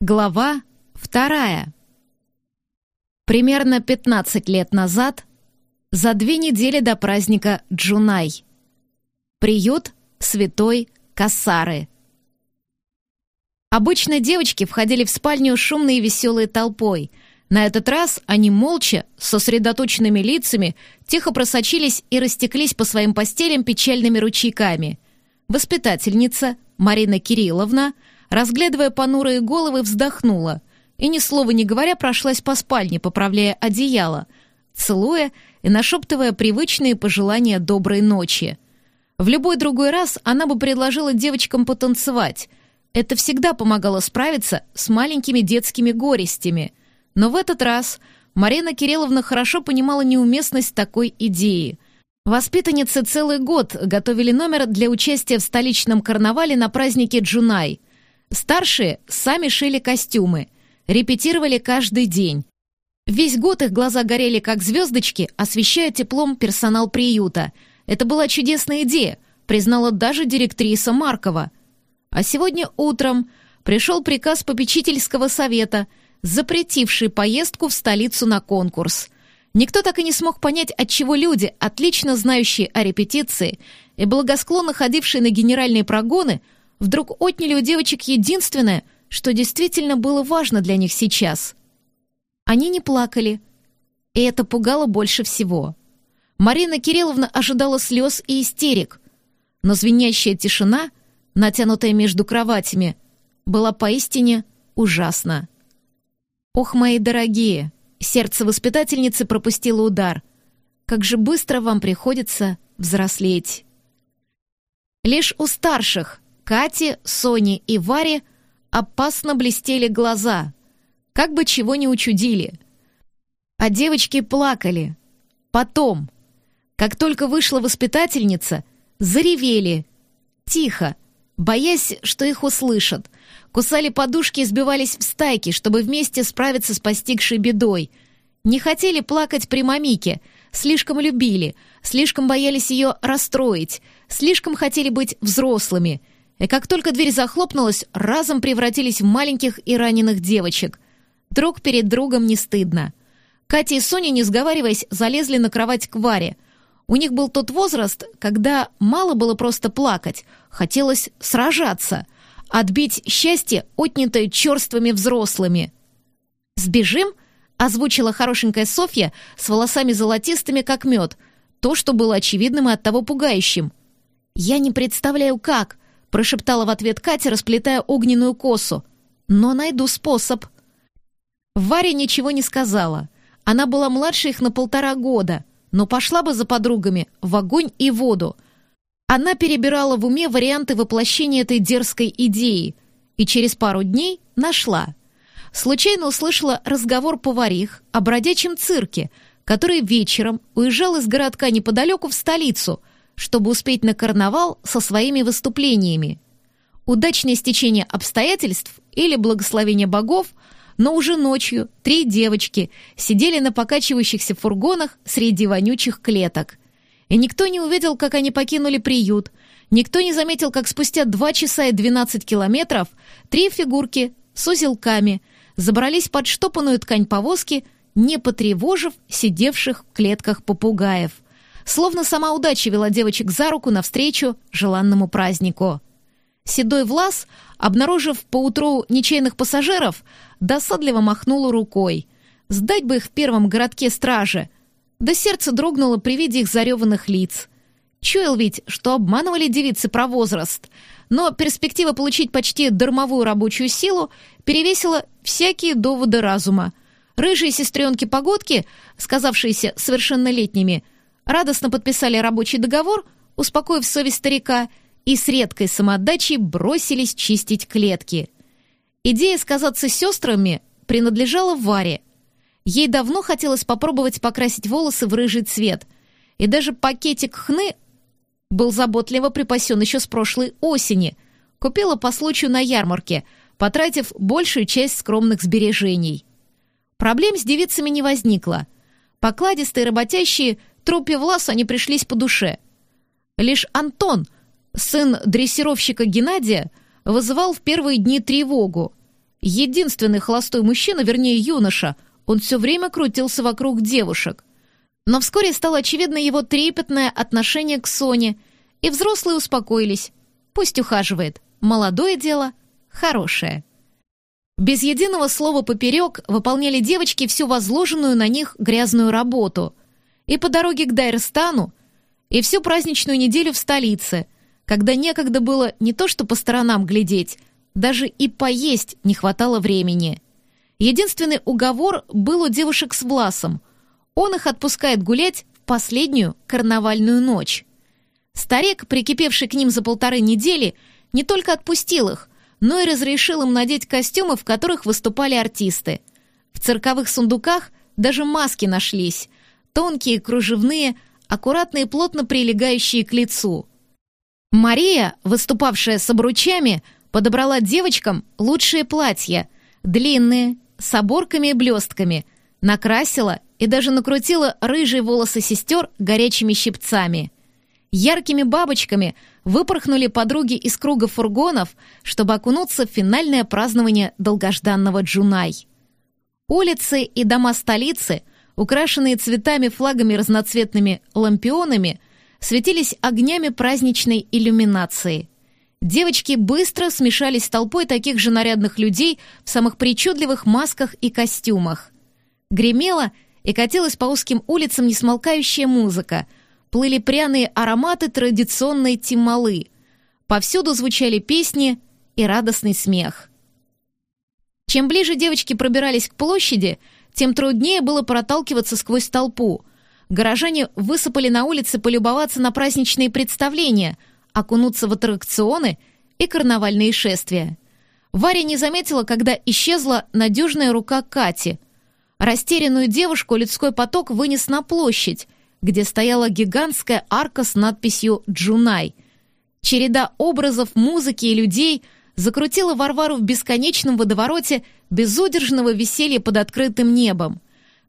Глава вторая. Примерно 15 лет назад, за две недели до праздника Джунай. Приют Святой Кассары. Обычно девочки входили в спальню шумной и веселой толпой. На этот раз они молча, с сосредоточенными лицами, тихо просочились и растеклись по своим постелям печальными ручейками. Воспитательница Марина Кирилловна — разглядывая понурые головы, вздохнула и, ни слова не говоря, прошлась по спальне, поправляя одеяло, целуя и нашептывая привычные пожелания доброй ночи. В любой другой раз она бы предложила девочкам потанцевать. Это всегда помогало справиться с маленькими детскими горестями. Но в этот раз Марина Кирилловна хорошо понимала неуместность такой идеи. Воспитанницы целый год готовили номер для участия в столичном карнавале на празднике Джунай — Старшие сами шили костюмы, репетировали каждый день. Весь год их глаза горели как звездочки, освещая теплом персонал приюта. Это была чудесная идея, признала даже директриса Маркова. А сегодня утром пришел приказ попечительского совета, запретивший поездку в столицу на конкурс. Никто так и не смог понять, отчего люди, отлично знающие о репетиции и благосклонно ходившие на генеральные прогоны – вдруг отняли у девочек единственное, что действительно было важно для них сейчас. Они не плакали, и это пугало больше всего. Марина Кирилловна ожидала слез и истерик, но звенящая тишина, натянутая между кроватями, была поистине ужасна. «Ох, мои дорогие!» Сердце воспитательницы пропустило удар. «Как же быстро вам приходится взрослеть!» Лишь у старших Кате, Соне и Варе опасно блестели глаза, как бы чего не учудили. А девочки плакали. Потом, как только вышла воспитательница, заревели. Тихо, боясь, что их услышат. Кусали подушки и сбивались в стайки, чтобы вместе справиться с постигшей бедой. Не хотели плакать при мамике, слишком любили, слишком боялись ее расстроить, слишком хотели быть взрослыми — и как только дверь захлопнулась, разом превратились в маленьких и раненых девочек. Друг перед другом не стыдно. Катя и Соня, не сговариваясь, залезли на кровать к Варе. У них был тот возраст, когда мало было просто плакать, хотелось сражаться, отбить счастье, отнятое черствыми взрослыми. «Сбежим?» — озвучила хорошенькая Софья с волосами золотистыми, как мед, то, что было очевидным и оттого пугающим. «Я не представляю, как», прошептала в ответ Катя, расплетая огненную косу. «Но найду способ». Варя ничего не сказала. Она была младше их на полтора года, но пошла бы за подругами в огонь и воду. Она перебирала в уме варианты воплощения этой дерзкой идеи и через пару дней нашла. Случайно услышала разговор поварих о бродячем цирке, который вечером уезжал из городка неподалеку в столицу — чтобы успеть на карнавал со своими выступлениями. Удачное стечение обстоятельств или благословение богов, но уже ночью три девочки сидели на покачивающихся фургонах среди вонючих клеток. И никто не увидел, как они покинули приют, никто не заметил, как спустя два часа и двенадцать километров три фигурки с узелками забрались под штопанную ткань повозки, не потревожив сидевших в клетках попугаев — Словно сама удача вела девочек за руку навстречу желанному празднику. Седой Влас, обнаружив поутру ничейных пассажиров, досадливо махнул рукой. Сдать бы их в первом городке стражи. Да сердце дрогнуло при виде их зареванных лиц. Чуял ведь, что обманывали девицы про возраст, но перспектива получить почти дармовую рабочую силу перевесила всякие доводы разума. Рыжие сестренки-погодки, сказавшиеся совершеннолетними, — радостно подписали рабочий договор, успокоив совесть старика, и с редкой самоотдачей бросились чистить клетки. Идея сказаться сестрами принадлежала Варе. Ей давно хотелось попробовать покрасить волосы в рыжий цвет, и даже пакетик хны был заботливо припасен еще с прошлой осени, купила по случаю на ярмарке, потратив большую часть скромных сбережений. Проблем с девицами не возникло. Покладистые работящие трупе Власа они пришлись по душе. Лишь Антон, сын дрессировщика Геннадия, вызывал в первые дни тревогу. Единственный холостой мужчина, вернее юноша, он все время крутился вокруг девушек. Но вскоре стало очевидно его трепетное отношение к Соне, и взрослые успокоились. Пусть ухаживает. Молодое дело, хорошее. Без единого слова поперек выполняли девочки всю возложенную на них грязную работу. И по дороге к Дайрстану, и всю праздничную неделю в столице, когда некогда было не то что по сторонам глядеть, даже и поесть не хватало времени. Единственный уговор был у девушек с Власом. Он их отпускает гулять в последнюю карнавальную ночь. Старик, прикипевший к ним за полторы недели, не только отпустил их, но и разрешил им надеть костюмы, в которых выступали артисты. В цирковых сундуках даже маски нашлись, тонкие, кружевные, аккуратные, плотно прилегающие к лицу. Мария, выступавшая с обручами, подобрала девочкам лучшие платья, длинные, с оборками и блестками, накрасила и даже накрутила рыжие волосы сестер горячими щипцами. Яркими бабочками выпорхнули подруги из круга фургонов, чтобы окунуться в финальное празднование долгожданного Джунай. Улицы и дома столицы, украшенные цветами, флагами разноцветными лампионами, светились огнями праздничной иллюминации. Девочки быстро смешались с толпой таких же нарядных людей в самых причудливых масках и костюмах. Гремела и катилась по узким улицам несмолкающая музыка, плыли пряные ароматы традиционной тималы. Повсюду звучали песни и радостный смех. Чем ближе девочки пробирались к площади, тем труднее было проталкиваться сквозь толпу. Горожане высыпали на улицы полюбоваться на праздничные представления — окунуться в аттракционы и карнавальные шествия. Варя не заметила, когда исчезла надежная рука Кати. Растерянную девушку людской поток вынес на площадь, где стояла гигантская арка с надписью «Джунай». Череда образов, музыки и людей закрутила Варвару в бесконечном водовороте безудержного веселья под открытым небом.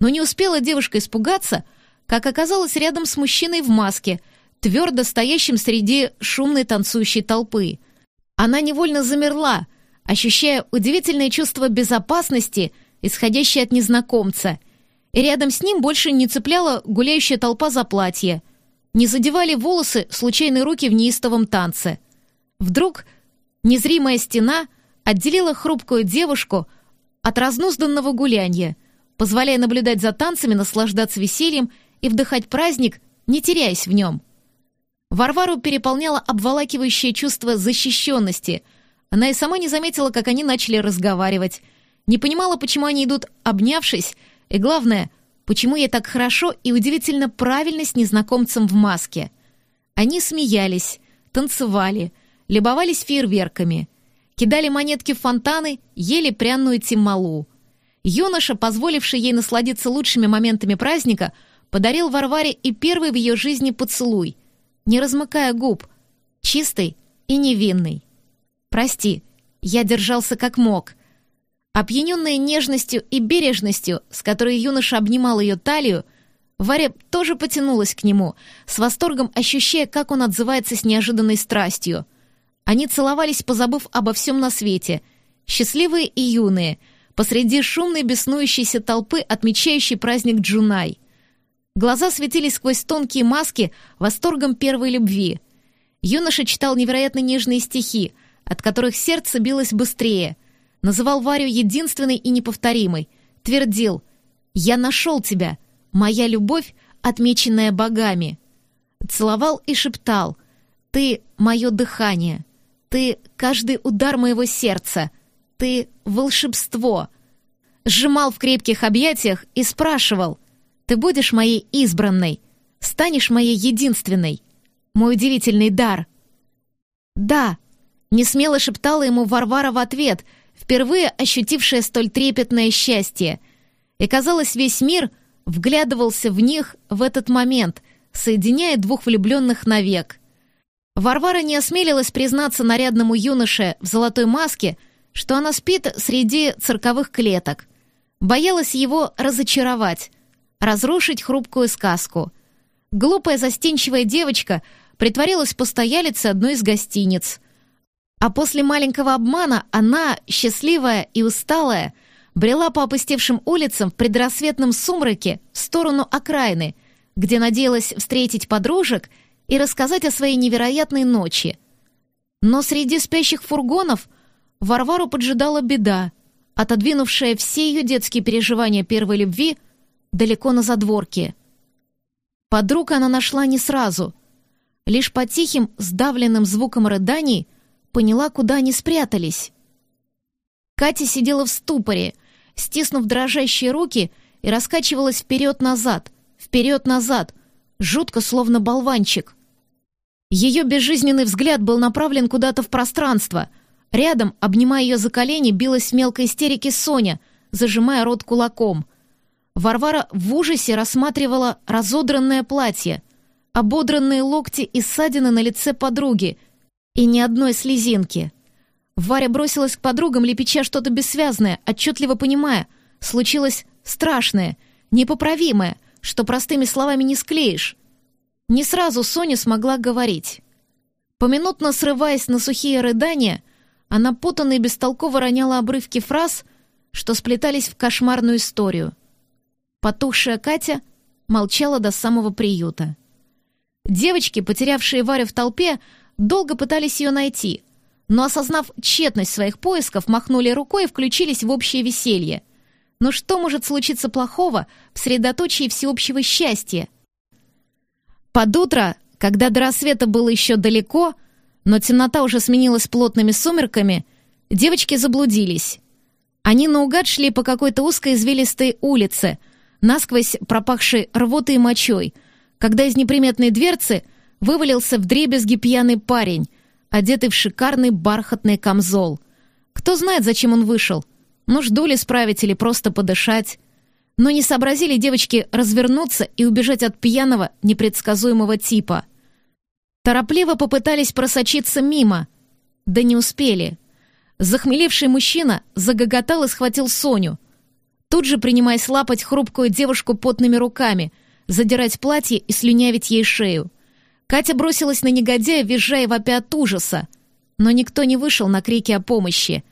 Но не успела девушка испугаться, как оказалась рядом с мужчиной в маске — твердо стоящим среди шумной танцующей толпы. Она невольно замерла, ощущая удивительное чувство безопасности, исходящее от незнакомца. И рядом с ним больше не цепляла гуляющая толпа за платье. Не задевали волосы случайные руки в неистовом танце. Вдруг незримая стена отделила хрупкую девушку от разнузданного гулянья, позволяя наблюдать за танцами, наслаждаться весельем и вдыхать праздник, не теряясь в нем. Варвару переполняло обволакивающее чувство защищенности. Она и сама не заметила, как они начали разговаривать. Не понимала, почему они идут обнявшись, и главное, почему ей так хорошо и удивительно правильно с незнакомцем в маске. Они смеялись, танцевали, любовались фейерверками, кидали монетки в фонтаны, ели пряную тималу. Юноша, позволивший ей насладиться лучшими моментами праздника, подарил Варваре и первый в ее жизни поцелуй — не размыкая губ, чистый и невинный. «Прости, я держался как мог». Опьяненная нежностью и бережностью, с которой юноша обнимал ее талию, Варя тоже потянулась к нему, с восторгом ощущая, как он отзывается с неожиданной страстью. Они целовались, позабыв обо всем на свете, счастливые и юные, посреди шумной беснующейся толпы, отмечающей праздник Джунай — Глаза светились сквозь тонкие маски восторгом первой любви. Юноша читал невероятно нежные стихи, от которых сердце билось быстрее. Называл Варю единственной и неповторимой. Твердил «Я нашел тебя, моя любовь, отмеченная богами». Целовал и шептал «Ты — мое дыхание, ты — каждый удар моего сердца, ты — волшебство». Сжимал в крепких объятиях и спрашивал — ты будешь моей избранной, станешь моей единственной, мой удивительный дар». «Да», — несмело шептала ему Варвара в ответ, впервые ощутившая столь трепетное счастье. И, казалось, весь мир вглядывался в них в этот момент, соединяя двух влюбленных навек. Варвара не осмелилась признаться нарядному юноше в золотой маске, что она спит среди цирковых клеток. Боялась его разочаровать, разрушить хрупкую сказку. Глупая застенчивая девочка притворилась постоялицей одной из гостиниц. А после маленького обмана она, счастливая и усталая, брела по опустевшим улицам в предрассветном сумраке в сторону окраины, где надеялась встретить подружек и рассказать о своей невероятной ночи. Но среди спящих фургонов Варвару поджидала беда, отодвинувшая все ее детские переживания первой любви далеко на задворке. Подруг она нашла не сразу. Лишь по тихим, сдавленным звукам рыданий поняла, куда они спрятались. Катя сидела в ступоре, стиснув дрожащие руки и раскачивалась вперед-назад, вперед-назад, жутко, словно болванчик. Ее безжизненный взгляд был направлен куда-то в пространство. Рядом, обнимая ее за колени, билась в мелкой истерике Соня, зажимая рот кулаком. Варвара в ужасе рассматривала разодранное платье, ободранные локти и ссадины на лице подруги, и ни одной слезинки. Варя бросилась к подругам, лепеча что-то бессвязное, отчетливо понимая, случилось страшное, непоправимое, что простыми словами не склеишь. Не сразу Соня смогла говорить. Поминутно срываясь на сухие рыдания, она путанно и бестолково роняла обрывки фраз, что сплетались в кошмарную историю. Потухшая Катя молчала до самого приюта. Девочки, потерявшие Варю в толпе, долго пытались ее найти, но, осознав тщетность своих поисков, махнули рукой и включились в общее веселье. Но что может случиться плохого в средоточии всеобщего счастья? Под утро, когда до рассвета было еще далеко, но темнота уже сменилась плотными сумерками, девочки заблудились. Они наугад шли по какой-то узкой извилистой улице, насквозь пропахшей рвотой и мочой, когда из неприметной дверцы — вывалился в дребезги пьяный парень, одетый в шикарный бархатный камзол. Кто знает, зачем он вышел? Нужду ли справить или просто подышать? Но не сообразили девочки развернуться и убежать от пьяного, непредсказуемого типа. Торопливо попытались просочиться мимо, да не успели. Захмелевший мужчина загоготал и схватил Соню. Тут же принимаясь лапать хрупкую девушку потными руками, задирать платье и слюнявить ей шею. Катя бросилась на негодяя, визжая и вопя от ужаса. Но никто не вышел на крики о помощи,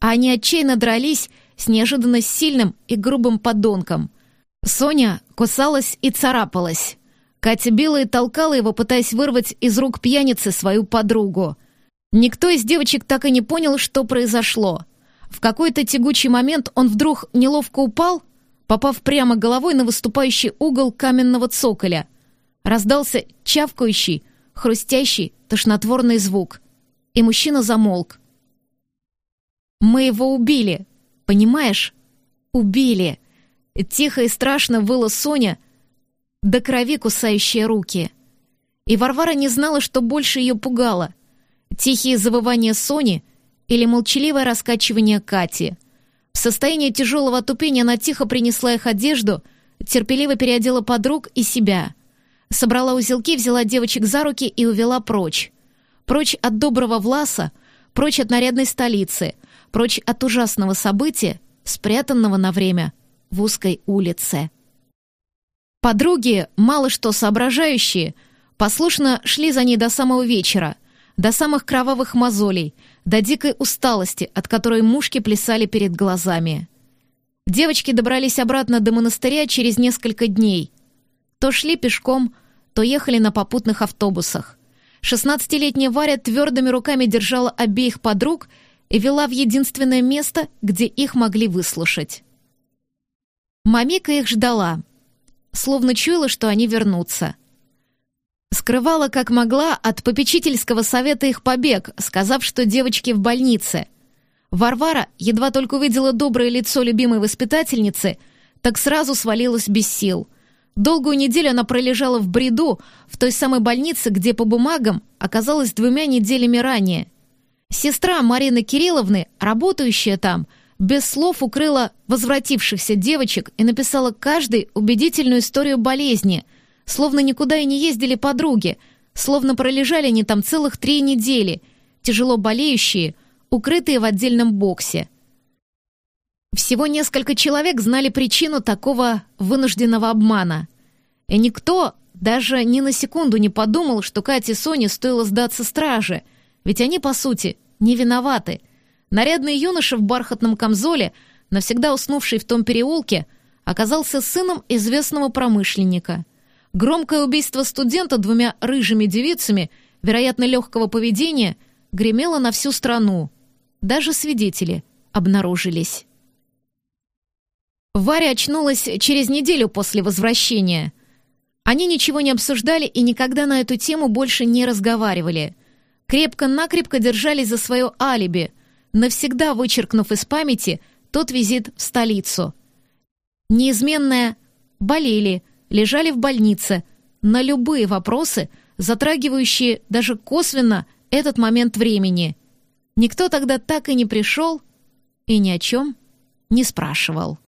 а они отчаянно дрались с неожиданно сильным и грубым подонком. Соня кусалась и царапалась. Катя била и толкала его, пытаясь вырвать из рук пьяницы свою подругу. Никто из девочек так и не понял, что произошло. В какой-то тягучий момент он вдруг неловко упал, попав прямо головой на выступающий угол каменного цоколя. Раздался чавкающий, хрустящий, тошнотворный звук. И мужчина замолк. «Мы его убили, понимаешь? Убили!» Тихо и страшно выла Соня, до крови кусающие руки. И Варвара не знала, что больше ее пугало. Тихие завывания Сони или молчаливое раскачивание Кати. В состоянии тяжелого отупения она тихо принесла их одежду, терпеливо переодела подруг и себя — собрала узелки, взяла девочек за руки и увела прочь. Прочь от доброго Власа, прочь от нарядной столицы, прочь от ужасного события, спрятанного на время в узкой улице. Подруги, мало что соображающие, послушно шли за ней до самого вечера, до самых кровавых мозолей, до дикой усталости, от которой мушки плясали перед глазами. Девочки добрались обратно до монастыря через несколько дней. То шли пешком, то ехали на попутных автобусах. Шестнадцатилетняя Варя твердыми руками держала обеих подруг и вела в единственное место, где их могли выслушать. Мамика их ждала, словно чуяла, что они вернутся. Скрывала, как могла, от попечительского совета их побег, сказав, что девочки в больнице. Варвара едва только увидела доброе лицо любимой воспитательницы, так сразу свалилась без сил — Долгую неделю она пролежала в бреду в той самой больнице, где по бумагам оказалась двумя неделями ранее. Сестра Марины Кирилловны, работающая там, без слов укрыла возвратившихся девочек и написала каждой убедительную историю болезни, словно никуда и не ездили подруги, словно пролежали они там целых три недели, тяжело болеющие, укрытые в отдельном боксе. Всего несколько человек знали причину такого вынужденного обмана. И никто даже ни на секунду не подумал, что Кате и Соне стоило сдаться страже, ведь они, по сути, не виноваты. Нарядный юноша в бархатном камзоле, навсегда уснувший в том переулке, оказался сыном известного промышленника. Громкое убийство студента двумя рыжими девицами, вероятно, легкого поведения, гремело на всю страну. Даже свидетели обнаружились. Варя очнулась через неделю после возвращения. Они ничего не обсуждали и никогда на эту тему больше не разговаривали. Крепко-накрепко держались за свое алиби, навсегда вычеркнув из памяти тот визит в столицу. Неизменное «болели», лежали в больнице, на любые вопросы, затрагивающие даже косвенно этот момент времени. Никто тогда так и не пришел и ни о чем не спрашивал.